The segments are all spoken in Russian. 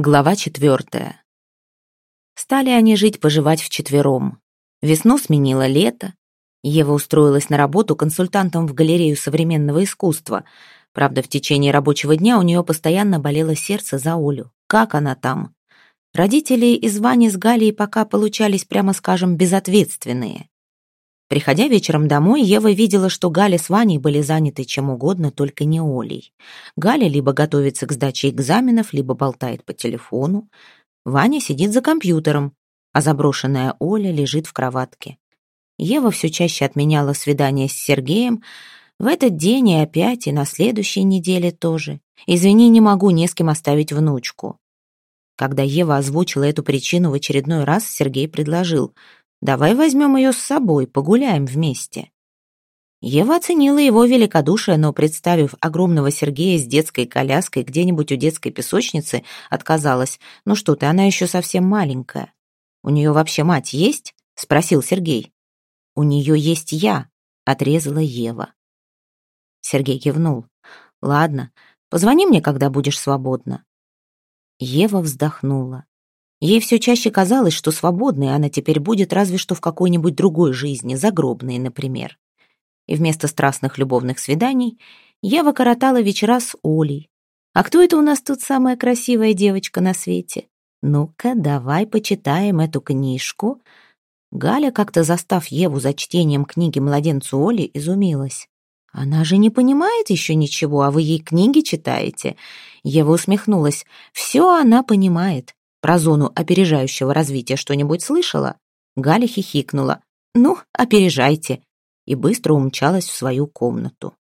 Глава четвертая. Стали они жить-поживать вчетвером. Весну сменило лето. Ева устроилась на работу консультантом в галерею современного искусства. Правда, в течение рабочего дня у нее постоянно болело сердце за Олю. Как она там? Родители из Вани с Галей пока получались, прямо скажем, безответственные. Приходя вечером домой, Ева видела, что Галя с Ваней были заняты чем угодно, только не Олей. Галя либо готовится к сдаче экзаменов, либо болтает по телефону. Ваня сидит за компьютером, а заброшенная Оля лежит в кроватке. Ева все чаще отменяла свидание с Сергеем. В этот день и опять, и на следующей неделе тоже. Извини, не могу не с кем оставить внучку. Когда Ева озвучила эту причину в очередной раз, Сергей предложил — Давай возьмем ее с собой, погуляем вместе». Ева оценила его великодушие, но, представив огромного Сергея с детской коляской где-нибудь у детской песочницы, отказалась. «Ну что ты, она еще совсем маленькая». «У нее вообще мать есть?» — спросил Сергей. «У нее есть я», — отрезала Ева. Сергей кивнул. «Ладно, позвони мне, когда будешь свободна». Ева вздохнула. Ей все чаще казалось, что свободной она теперь будет разве что в какой-нибудь другой жизни, загробной, например. И вместо страстных любовных свиданий Ева коротала вечера с Олей. «А кто это у нас тут самая красивая девочка на свете? Ну-ка, давай почитаем эту книжку». Галя, как-то застав Еву за чтением книги младенцу Оли, изумилась. «Она же не понимает еще ничего, а вы ей книги читаете?» Ева усмехнулась. «Все она понимает. Про зону опережающего развития что-нибудь слышала? Галя хихикнула. «Ну, опережайте!» и быстро умчалась в свою комнату.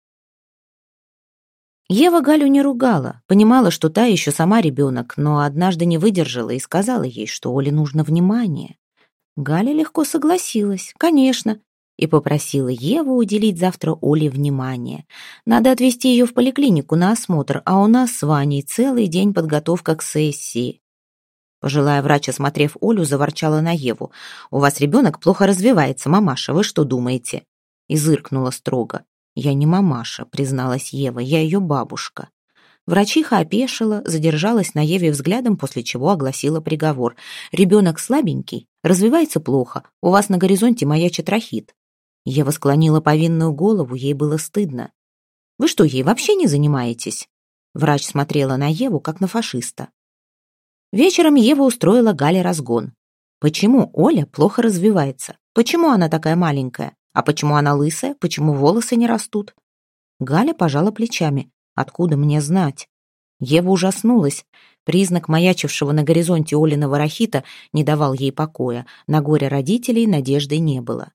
Ева Галю не ругала, понимала, что та еще сама ребенок, но однажды не выдержала и сказала ей, что Оле нужно внимание. Галя легко согласилась, конечно, и попросила Еву уделить завтра Оле внимание. Надо отвезти ее в поликлинику на осмотр, а у нас с Ваней целый день подготовка к сессии. Пожилая врач, осмотрев Олю, заворчала на Еву. «У вас ребенок плохо развивается, мамаша, вы что думаете?» И зыркнула строго. «Я не мамаша», — призналась Ева, — «я ее бабушка». Врачиха опешила, задержалась на Еве взглядом, после чего огласила приговор. «Ребенок слабенький, развивается плохо, у вас на горизонте маячит рахит». Ева склонила повинную голову, ей было стыдно. «Вы что, ей вообще не занимаетесь?» Врач смотрела на Еву, как на фашиста. Вечером Ева устроила Гале разгон. Почему Оля плохо развивается? Почему она такая маленькая? А почему она лысая? Почему волосы не растут? Галя пожала плечами. Откуда мне знать? Ева ужаснулась. Признак маячившего на горизонте Олиного рахита не давал ей покоя. На горе родителей надежды не было.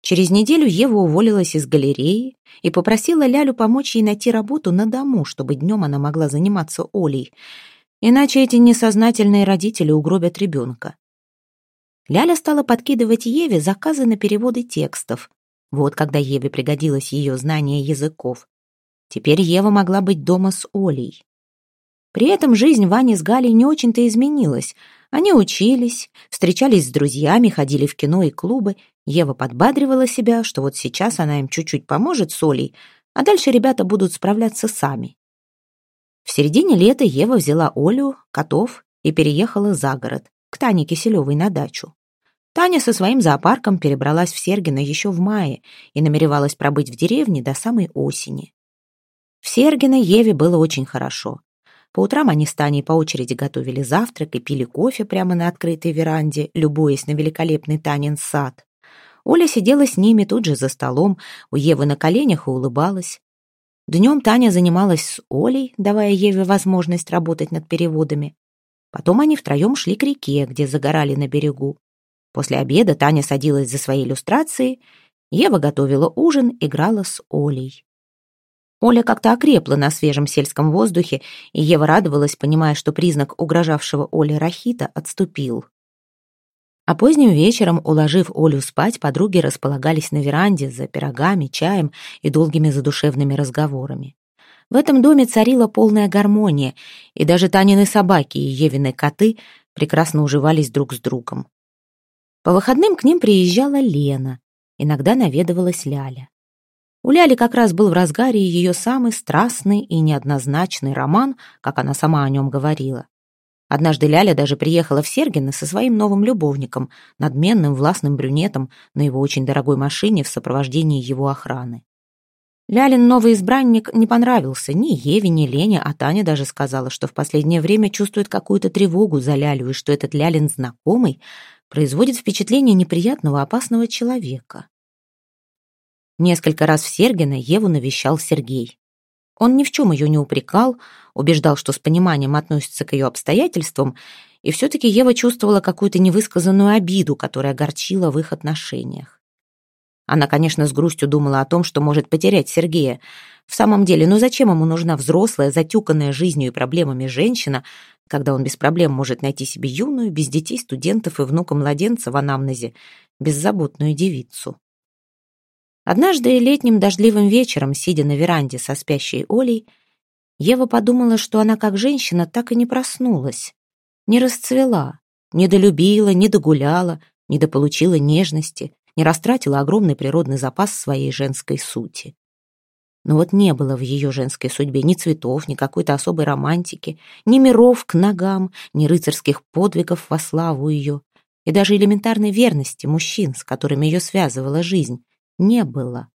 Через неделю Ева уволилась из галереи и попросила Лялю помочь ей найти работу на дому, чтобы днем она могла заниматься Олей. Иначе эти несознательные родители угробят ребенка. Ляля стала подкидывать Еве заказы на переводы текстов. Вот когда Еве пригодилось ее знание языков. Теперь Ева могла быть дома с Олей. При этом жизнь Вани с Галей не очень-то изменилась. Они учились, встречались с друзьями, ходили в кино и клубы. Ева подбадривала себя, что вот сейчас она им чуть-чуть поможет с Олей, а дальше ребята будут справляться сами. В середине лета Ева взяла Олю, котов и переехала за город, к Тане Киселевой на дачу. Таня со своим зоопарком перебралась в Сергино еще в мае и намеревалась пробыть в деревне до самой осени. В Сергино Еве было очень хорошо. По утрам они с Таней по очереди готовили завтрак и пили кофе прямо на открытой веранде, любуясь на великолепный Танин сад. Оля сидела с ними тут же за столом, у Евы на коленях и улыбалась. Днем Таня занималась с Олей, давая Еве возможность работать над переводами. Потом они втроем шли к реке, где загорали на берегу. После обеда Таня садилась за свои иллюстрации, Ева готовила ужин, играла с Олей. Оля как-то окрепла на свежем сельском воздухе, и Ева радовалась, понимая, что признак угрожавшего Оле рахита отступил. А поздним вечером, уложив Олю спать, подруги располагались на веранде за пирогами, чаем и долгими задушевными разговорами. В этом доме царила полная гармония, и даже Танины собаки и Евины коты прекрасно уживались друг с другом. По выходным к ним приезжала Лена, иногда наведывалась Ляля. У Ляли как раз был в разгаре ее самый страстный и неоднозначный роман, как она сама о нем говорила. Однажды Ляля даже приехала в Сергино со своим новым любовником, надменным властным брюнетом на его очень дорогой машине в сопровождении его охраны. Лялин новый избранник не понравился ни Еве, ни Лене, а Таня даже сказала, что в последнее время чувствует какую-то тревогу за Лялю и что этот Лялин знакомый производит впечатление неприятного опасного человека. Несколько раз в Сергино Еву навещал Сергей. Он ни в чем ее не упрекал, убеждал, что с пониманием относится к ее обстоятельствам, и все-таки Ева чувствовала какую-то невысказанную обиду, которая огорчила в их отношениях. Она, конечно, с грустью думала о том, что может потерять Сергея. В самом деле, ну зачем ему нужна взрослая, затюканная жизнью и проблемами женщина, когда он без проблем может найти себе юную, без детей, студентов и внука-младенца в анамнезе, беззаботную девицу? Однажды летним дождливым вечером, сидя на веранде со спящей Олей, Ева подумала, что она как женщина так и не проснулась, не расцвела, не долюбила, не догуляла, не дополучила нежности, не растратила огромный природный запас своей женской сути. Но вот не было в ее женской судьбе ни цветов, ни какой-то особой романтики, ни миров к ногам, ни рыцарских подвигов во славу ее, и даже элементарной верности мужчин, с которыми ее связывала жизнь, не было.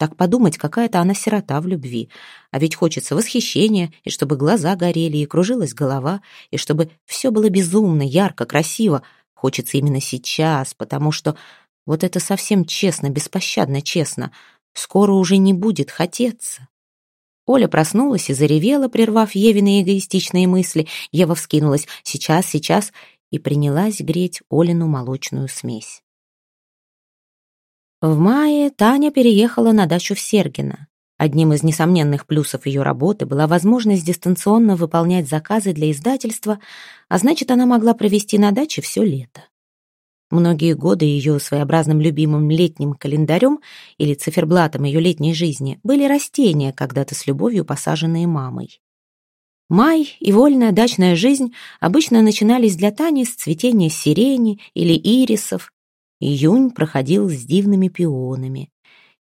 Так подумать, какая-то она сирота в любви. А ведь хочется восхищения, и чтобы глаза горели, и кружилась голова, и чтобы все было безумно, ярко, красиво. Хочется именно сейчас, потому что вот это совсем честно, беспощадно честно. Скоро уже не будет хотеться. Оля проснулась и заревела, прервав Евины эгоистичные мысли. Ева вскинулась «сейчас, сейчас» и принялась греть Олину молочную смесь. В мае Таня переехала на дачу в Сергино. Одним из несомненных плюсов ее работы была возможность дистанционно выполнять заказы для издательства, а значит, она могла провести на даче все лето. Многие годы ее своеобразным любимым летним календарем или циферблатом ее летней жизни были растения, когда-то с любовью посаженные мамой. Май и вольная дачная жизнь обычно начинались для Тани с цветения сирени или ирисов, Июнь проходил с дивными пионами.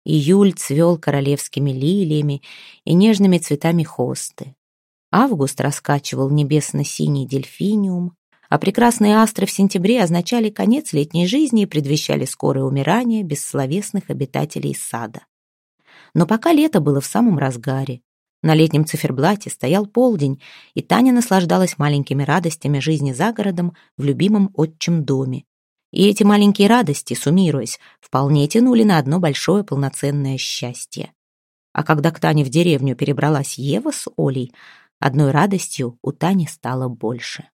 Июль цвел королевскими лилиями и нежными цветами хосты. Август раскачивал небесно-синий дельфиниум, а прекрасные астры в сентябре означали конец летней жизни и предвещали скорое умирание бессловесных обитателей сада. Но пока лето было в самом разгаре, на летнем циферблате стоял полдень, и Таня наслаждалась маленькими радостями жизни за городом в любимом отчим доме, и эти маленькие радости, суммируясь, вполне тянули на одно большое полноценное счастье. А когда к Тане в деревню перебралась Ева с Олей, одной радостью у Тани стало больше.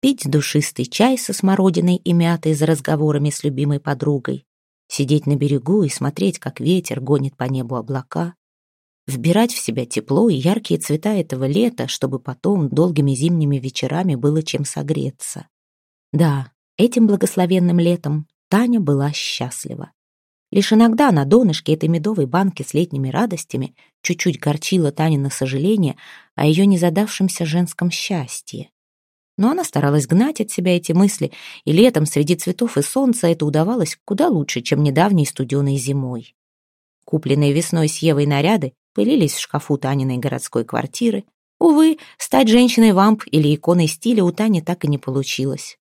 Пить душистый чай со смородиной и мятой за разговорами с любимой подругой, сидеть на берегу и смотреть, как ветер гонит по небу облака, вбирать в себя тепло и яркие цвета этого лета, чтобы потом долгими зимними вечерами было чем согреться. Да, этим благословенным летом Таня была счастлива. Лишь иногда на донышке этой медовой банки с летними радостями чуть-чуть горчило Танина сожаление о ее незадавшемся женском счастье. Но она старалась гнать от себя эти мысли, и летом среди цветов и солнца это удавалось куда лучше, чем недавней студеной зимой. Купленные весной с Евой наряды пылились в шкафу Таниной городской квартиры. Увы, стать женщиной-вамп или иконой стиля у Тани так и не получилось.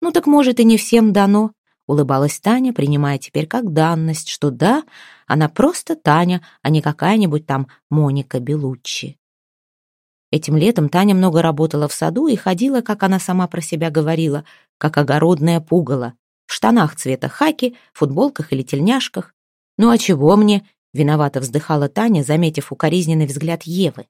«Ну так, может, и не всем дано», — улыбалась Таня, принимая теперь как данность, что да, она просто Таня, а не какая-нибудь там Моника Белуччи. Этим летом Таня много работала в саду и ходила, как она сама про себя говорила, как огородная пугало, в штанах цвета хаки, футболках или тельняшках. «Ну а чего мне?» — виновато вздыхала Таня, заметив укоризненный взгляд Евы.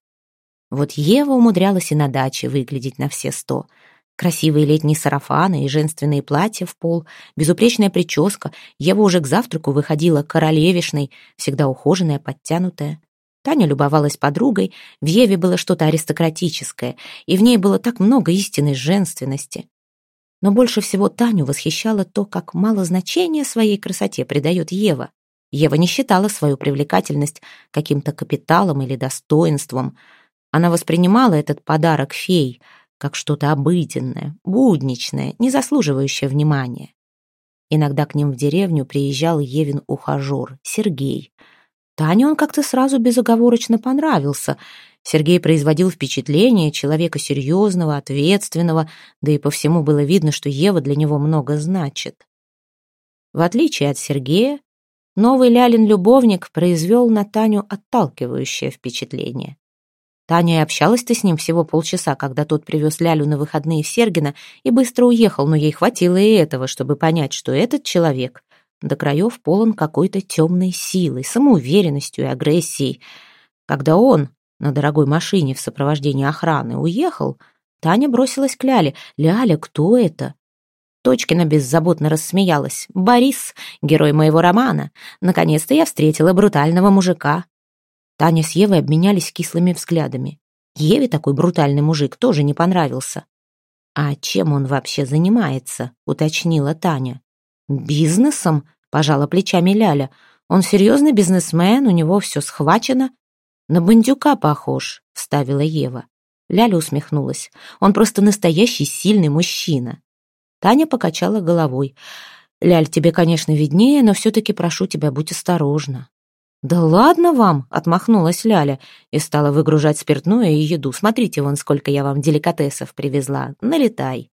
Вот Ева умудрялась и на даче выглядеть на все сто — Красивые летние сарафаны и женственные платья в пол, безупречная прическа. Ева уже к завтраку выходила королевишной, всегда ухоженная, подтянутая. Таня любовалась подругой, в Еве было что-то аристократическое, и в ней было так много истинной женственности. Но больше всего Таню восхищало то, как мало значения своей красоте придает Ева. Ева не считала свою привлекательность каким-то капиталом или достоинством. Она воспринимала этот подарок фей — как что-то обыденное, будничное, не заслуживающее внимания. Иногда к ним в деревню приезжал Евин ухажер, Сергей. Тане он как-то сразу безоговорочно понравился, Сергей производил впечатление человека серьезного, ответственного, да и по всему было видно, что Ева для него много значит. В отличие от Сергея, новый Лялин-любовник произвел на Таню отталкивающее впечатление. Таня и общалась-то с ним всего полчаса, когда тот привез Лялю на выходные в Сергино и быстро уехал, но ей хватило и этого, чтобы понять, что этот человек до краев полон какой-то темной силой, самоуверенностью и агрессией. Когда он на дорогой машине в сопровождении охраны уехал, Таня бросилась к Ляле. «Ляля, кто это?» Точкина беззаботно рассмеялась. «Борис, герой моего романа. Наконец-то я встретила брутального мужика». Таня с Евой обменялись кислыми взглядами. Еве такой брутальный мужик тоже не понравился. «А чем он вообще занимается?» — уточнила Таня. «Бизнесом?» — пожала плечами Ляля. «Он серьезный бизнесмен, у него все схвачено». «На бандюка похож», — вставила Ева. Ляля усмехнулась. «Он просто настоящий сильный мужчина». Таня покачала головой. «Ляль, тебе, конечно, виднее, но все-таки прошу тебя, будь осторожна». «Да ладно вам!» — отмахнулась Ляля и стала выгружать спиртное и еду. «Смотрите, вон сколько я вам деликатесов привезла. Налетай!»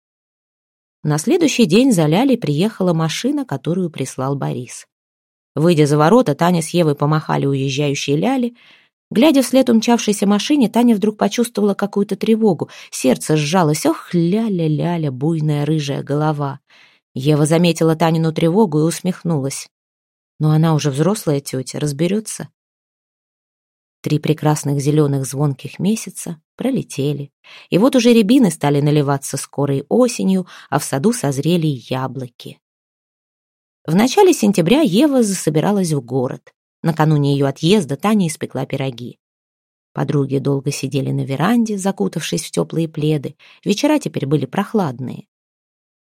На следующий день за Лялей приехала машина, которую прислал Борис. Выйдя за ворота, Таня с Евой помахали уезжающей Ляле. Глядя вслед умчавшейся машине, Таня вдруг почувствовала какую-то тревогу. Сердце сжалось. Ох, ляля-ляля, буйная рыжая голова. Ева заметила Танину тревогу и усмехнулась. Но она уже взрослая тетя, разберется. Три прекрасных зеленых звонких месяца пролетели. И вот уже рябины стали наливаться скорой осенью, а в саду созрели яблоки. В начале сентября Ева засобиралась в город. Накануне ее отъезда Таня испекла пироги. Подруги долго сидели на веранде, закутавшись в теплые пледы. Вечера теперь были прохладные.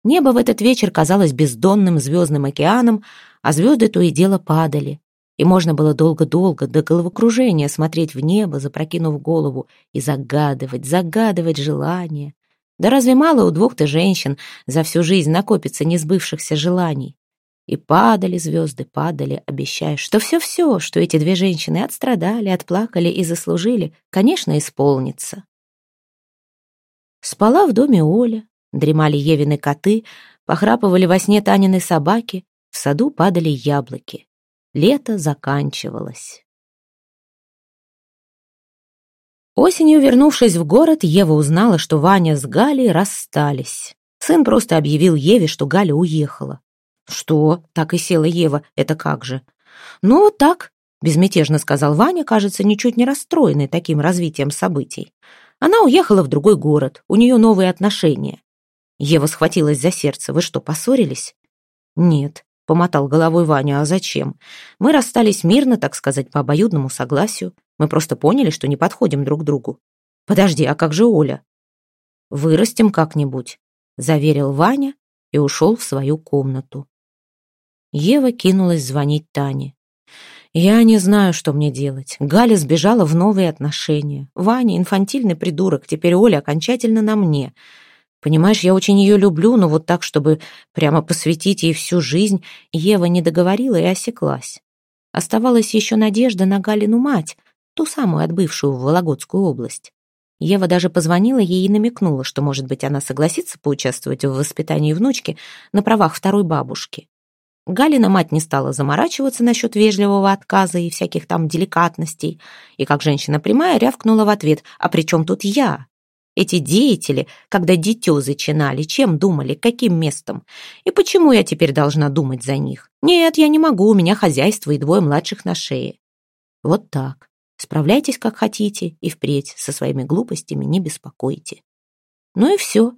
Небо в этот вечер казалось бездонным звездным океаном, а звезды то и дело падали и можно было долго-долго до головокружения смотреть в небо, запрокинув голову, и загадывать, загадывать желания. Да разве мало у двух-то женщин за всю жизнь накопится несбывшихся желаний? И падали звезды, падали, обещая, что все-все, что эти две женщины отстрадали, отплакали и заслужили, конечно, исполнится. Спала в доме Оля, дремали Евины коты, похрапывали во сне Танины собаки, в саду падали яблоки. Лето заканчивалось. Осенью, вернувшись в город, Ева узнала, что Ваня с Галей расстались. Сын просто объявил Еве, что Галя уехала. «Что?» — так и села Ева. «Это как же?» «Ну, вот так», — безмятежно сказал Ваня, кажется, ничуть не расстроенный таким развитием событий. Она уехала в другой город, у нее новые отношения. Ева схватилась за сердце. «Вы что, поссорились?» «Нет», — помотал головой Ваня. «А зачем? Мы расстались мирно, так сказать, по обоюдному согласию. Мы просто поняли, что не подходим друг другу. Подожди, а как же Оля?» «Вырастем как-нибудь», — заверил Ваня и ушел в свою комнату. Ева кинулась звонить Тане. «Я не знаю, что мне делать. Галя сбежала в новые отношения. Ваня — инфантильный придурок, теперь Оля окончательно на мне. Понимаешь, я очень ее люблю, но вот так, чтобы прямо посвятить ей всю жизнь, Ева не договорила и осеклась. Оставалась еще надежда на Галину мать, ту самую отбывшую в Вологодскую область. Ева даже позвонила ей и намекнула, что, может быть, она согласится поучаствовать в воспитании внучки на правах второй бабушки. Галина мать не стала заморачиваться насчет вежливого отказа и всяких там деликатностей, и, как женщина прямая, рявкнула в ответ «А при чем тут я? Эти деятели, когда дитё зачинали, чем думали, каким местом? И почему я теперь должна думать за них? Нет, я не могу, у меня хозяйство и двое младших на шее. Вот так. Справляйтесь как хотите и впредь со своими глупостями не беспокойте. Ну и все.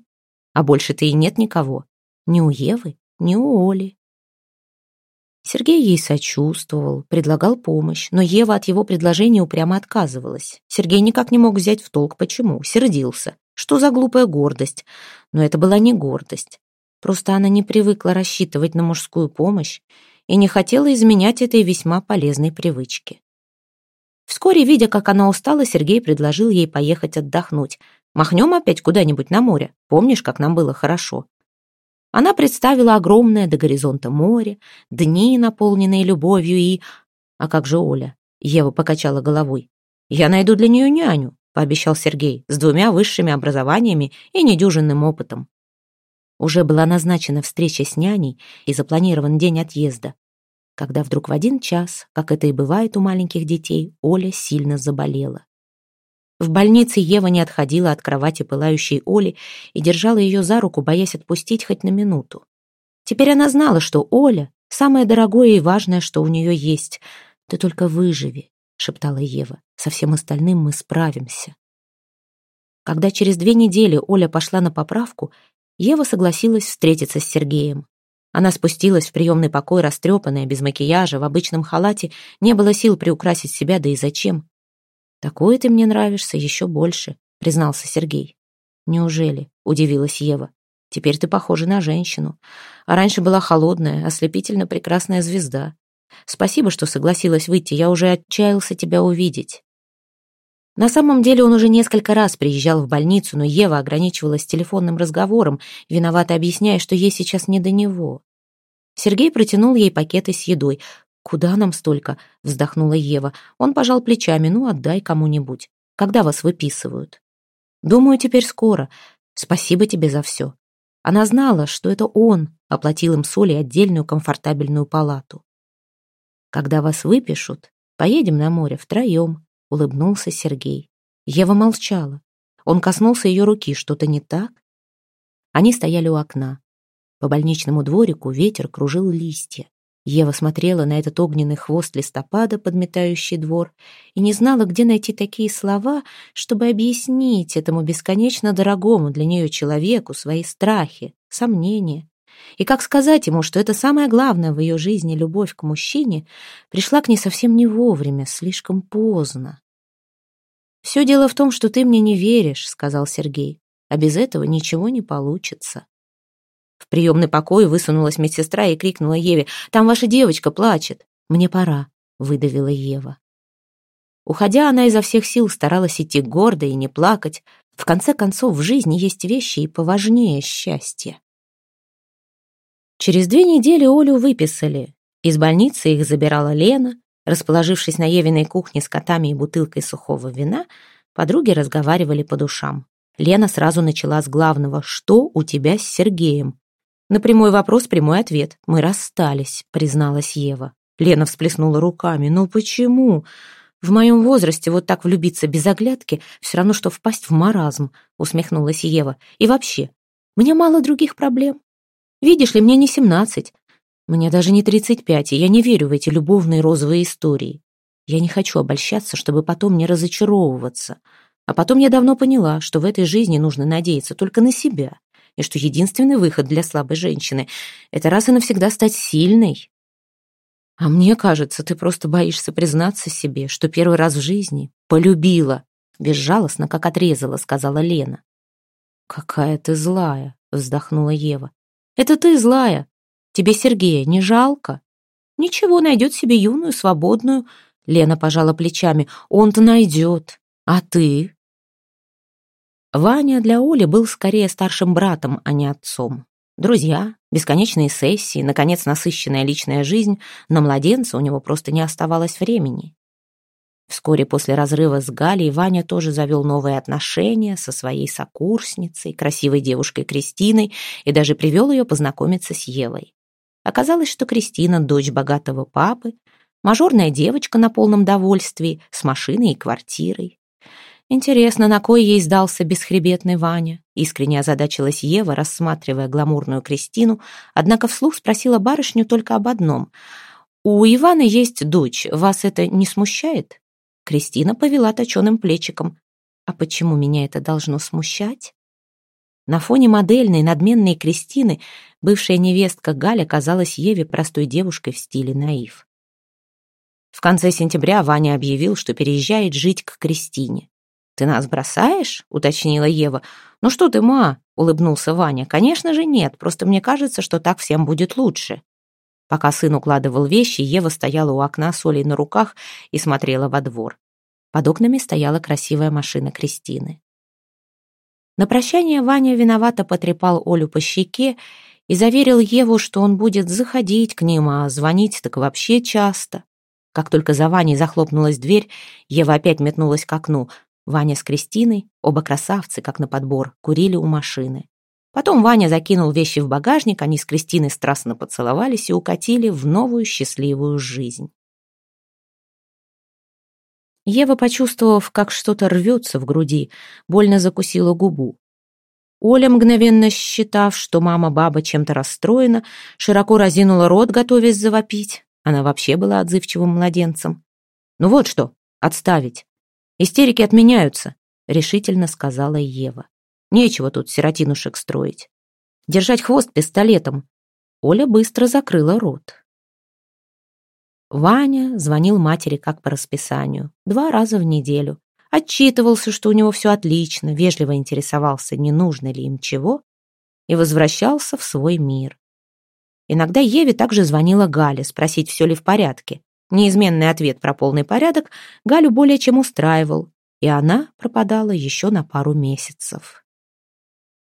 А больше-то и нет никого. Ни у Евы, ни у Оли. Сергей ей сочувствовал, предлагал помощь, но Ева от его предложения упрямо отказывалась. Сергей никак не мог взять в толк, почему, сердился. Что за глупая гордость? Но это была не гордость. Просто она не привыкла рассчитывать на мужскую помощь и не хотела изменять этой весьма полезной привычке. Вскоре, видя, как она устала, Сергей предложил ей поехать отдохнуть. «Махнем опять куда-нибудь на море. Помнишь, как нам было хорошо?» Она представила огромное до горизонта море, дни, наполненные любовью и... А как же Оля? Ева покачала головой. Я найду для нее няню. пообещал Сергей, с двумя высшими образованиями и недюжинным опытом. Уже была назначена встреча с няней и запланирован день отъезда, когда вдруг в один час, как это и бывает у маленьких детей, Оля сильно заболела. В больнице Ева не отходила от кровати пылающей Оли и держала ее за руку, боясь отпустить хоть на минуту. Теперь она знала, что Оля — самое дорогое и важное, что у нее есть. «Ты только выживи», — шептала Ева. «Со всем остальным мы справимся». Когда через две недели Оля пошла на поправку, Ева согласилась встретиться с Сергеем. Она спустилась в приемный покой, растрепанная, без макияжа, в обычном халате. Не было сил приукрасить себя, да и зачем. «Такой ты мне нравишься еще больше», — признался Сергей. «Неужели?» — удивилась Ева. «Теперь ты похожа на женщину. А раньше была холодная, ослепительно прекрасная звезда. Спасибо, что согласилась выйти, я уже отчаялся тебя увидеть». На самом деле он уже несколько раз приезжал в больницу, но Ева ограничивалась телефонным разговором, виновато объясняя, что ей сейчас не до него. Сергей протянул ей пакеты с едой. «Куда нам столько?» — вздохнула Ева. Он пожал плечами. «Ну, отдай кому-нибудь. Когда вас выписывают?» «Думаю, теперь скоро. Спасибо тебе за все». Она знала, что это он оплатил им соли отдельную комфортабельную палату. «Когда вас выпишут, поедем на море втроем», — улыбнулся Сергей. Ева молчала. Он коснулся ее руки. Что-то не так? Они стояли у окна. По больничному дворику ветер кружил листья. Ева смотрела на этот огненный хвост листопада, подметающий двор, и не знала, где найти такие слова, чтобы объяснить этому бесконечно дорогому для нее человеку свои страхи, сомнения. И как сказать ему, что это самое главное в ее жизни, любовь к мужчине, пришла к ней совсем не вовремя, слишком поздно. «Все дело в том, что ты мне не веришь», — сказал Сергей, «а без этого ничего не получится». В приемный покой высунулась медсестра и крикнула Еве, «Там ваша девочка плачет». «Мне пора», — выдавила Ева. Уходя, она изо всех сил старалась идти гордо и не плакать. В конце концов, в жизни есть вещи и поважнее счастья. Через две недели Олю выписали. Из больницы их забирала Лена. Расположившись на Евиной кухне с котами и бутылкой сухого вина, подруги разговаривали по душам. Лена сразу начала с главного «Что у тебя с Сергеем?» На прямой вопрос прямой ответ. «Мы расстались», — призналась Ева. Лена всплеснула руками. «Ну почему? В моем возрасте вот так влюбиться без оглядки все равно, что впасть в маразм», — усмехнулась Ева. «И вообще, мне мало других проблем. Видишь ли, мне не семнадцать. Мне даже не тридцать пять, и я не верю в эти любовные розовые истории. Я не хочу обольщаться, чтобы потом не разочаровываться. А потом я давно поняла, что в этой жизни нужно надеяться только на себя и что единственный выход для слабой женщины — это раз и навсегда стать сильной. А мне кажется, ты просто боишься признаться себе, что первый раз в жизни полюбила. Безжалостно, как отрезала, сказала Лена. «Какая ты злая!» — вздохнула Ева. «Это ты злая. Тебе Сергея не жалко?» «Ничего, найдет себе юную, свободную». Лена пожала плечами. «Он-то найдет. А ты?» Ваня для Оли был скорее старшим братом, а не отцом. Друзья, бесконечные сессии, наконец, насыщенная личная жизнь, на младенца у него просто не оставалось времени. Вскоре после разрыва с Галей Ваня тоже завел новые отношения со своей сокурсницей, красивой девушкой Кристиной, и даже привел ее познакомиться с Евой. Оказалось, что Кристина — дочь богатого папы, мажорная девочка на полном довольствии, с машиной и квартирой. Интересно, на кой ей сдался бесхребетный Ваня? Искренне озадачилась Ева, рассматривая гламурную Кристину, однако вслух спросила барышню только об одном. «У Ивана есть дочь, вас это не смущает?» Кристина повела точеным плечиком. «А почему меня это должно смущать?» На фоне модельной, надменной Кристины бывшая невестка Галя казалась Еве простой девушкой в стиле наив. В конце сентября Ваня объявил, что переезжает жить к Кристине. «Ты нас бросаешь?» — уточнила Ева. «Ну что ты, ма?» — улыбнулся Ваня. «Конечно же нет, просто мне кажется, что так всем будет лучше». Пока сын укладывал вещи, Ева стояла у окна с Олей на руках и смотрела во двор. Под окнами стояла красивая машина Кристины. На прощание Ваня виновато потрепал Олю по щеке и заверил Еву, что он будет заходить к ним, а звонить так вообще часто. Как только за Ваней захлопнулась дверь, Ева опять метнулась к окну. Ваня с Кристиной, оба красавцы, как на подбор, курили у машины. Потом Ваня закинул вещи в багажник, они с Кристиной страстно поцеловались и укатили в новую счастливую жизнь. Ева, почувствовав, как что-то рвется в груди, больно закусила губу. Оля, мгновенно считав, что мама-баба чем-то расстроена, широко разинула рот, готовясь завопить. Она вообще была отзывчивым младенцем. «Ну вот что, отставить. Истерики отменяются», — решительно сказала Ева. «Нечего тут сиротинушек строить. Держать хвост пистолетом». Оля быстро закрыла рот. Ваня звонил матери как по расписанию, два раза в неделю. Отчитывался, что у него все отлично, вежливо интересовался, не нужно ли им чего, и возвращался в свой мир. Иногда Еве также звонила Галя, спросить, все ли в порядке. Неизменный ответ про полный порядок Галю более чем устраивал, и она пропадала еще на пару месяцев.